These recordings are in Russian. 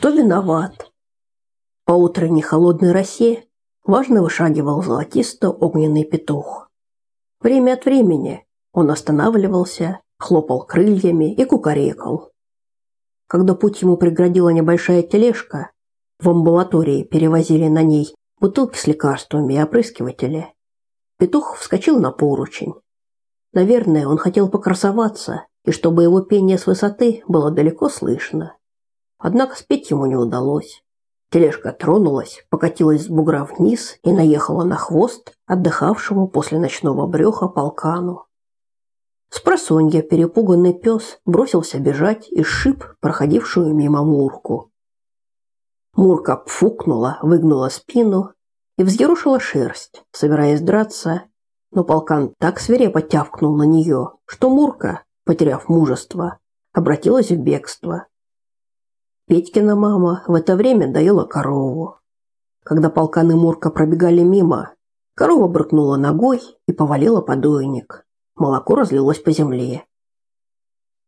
Кто виноват? По утренней холодной росе важно вышагивал золотисто-огненный петух. Время от времени он останавливался, хлопал крыльями и кукарекал. Когда путь ему преградила небольшая тележка, в амбулатории перевозили на ней бутылки с лекарствами и опрыскиватели. Петух вскочил на поручень. Наверное, он хотел покрасоваться, и чтобы его пение с высоты было далеко слышно. Однако спеть ему не удалось. Тележка тронулась, покатилась с бугра вниз и наехала на хвост отдыхавшему после ночного брёха полкану. Спросонья перепуганный пес бросился бежать и сшиб проходившую мимо Мурку. Мурка пфукнула, выгнула спину и взъерушила шерсть, собираясь драться, но полкан так свирепо тявкнул на нее, что Мурка, потеряв мужество, обратилась в бегство. Петькина мама в это время доила корову. Когда полкан и Мурка пробегали мимо, корова брыкнула ногой и повалила подойник. Молоко разлилось по земле.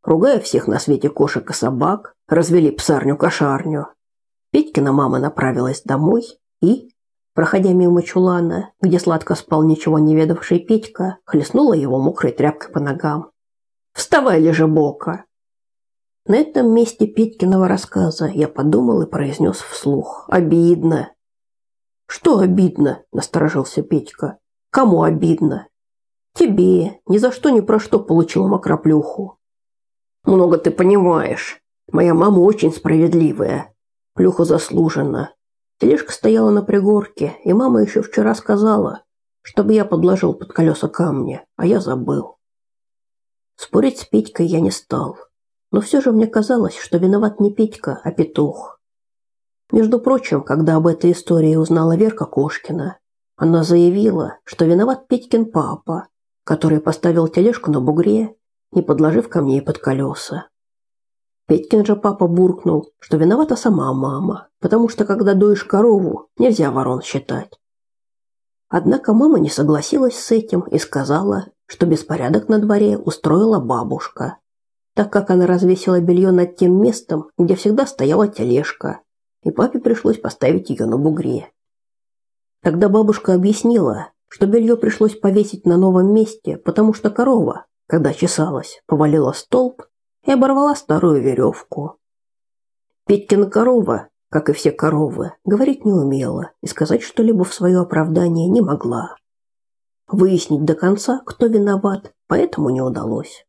Ругая всех на свете кошек и собак, развели псарню-кошарню. Петькина мама направилась домой и, проходя мимо чулана, где сладко спал ничего не ведавший Петька, хлестнула его мокрой тряпкой по ногам. «Вставай, лежебока!» На этом месте Петькиного рассказа я подумал и произнес вслух. Обидно. Что обидно? Насторожился Петька. Кому обидно? Тебе. Ни за что ни про что получил макроплюху. Много ты понимаешь. Моя мама очень справедливая. Плюха заслужена. Тележка стояла на пригорке, и мама еще вчера сказала, чтобы я подложил под колеса камни, а я забыл. Спорить с Петькой я не стал. Но все же мне казалось, что виноват не Петька, а петух. Между прочим, когда об этой истории узнала Верка Кошкина, она заявила, что виноват Петькин папа, который поставил тележку на бугре, не подложив камней под колеса. Петькин же папа буркнул, что виновата сама мама, потому что когда доишь корову, нельзя ворон считать. Однако мама не согласилась с этим и сказала, что беспорядок на дворе устроила бабушка, так как она развесила белье над тем местом, где всегда стояла тележка, и папе пришлось поставить ее на бугре. Тогда бабушка объяснила, что белье пришлось повесить на новом месте, потому что корова, когда чесалась, повалила столб и оборвала старую веревку. Петькина корова, как и все коровы, говорить не умела и сказать что-либо в свое оправдание не могла. Выяснить до конца, кто виноват, поэтому не удалось.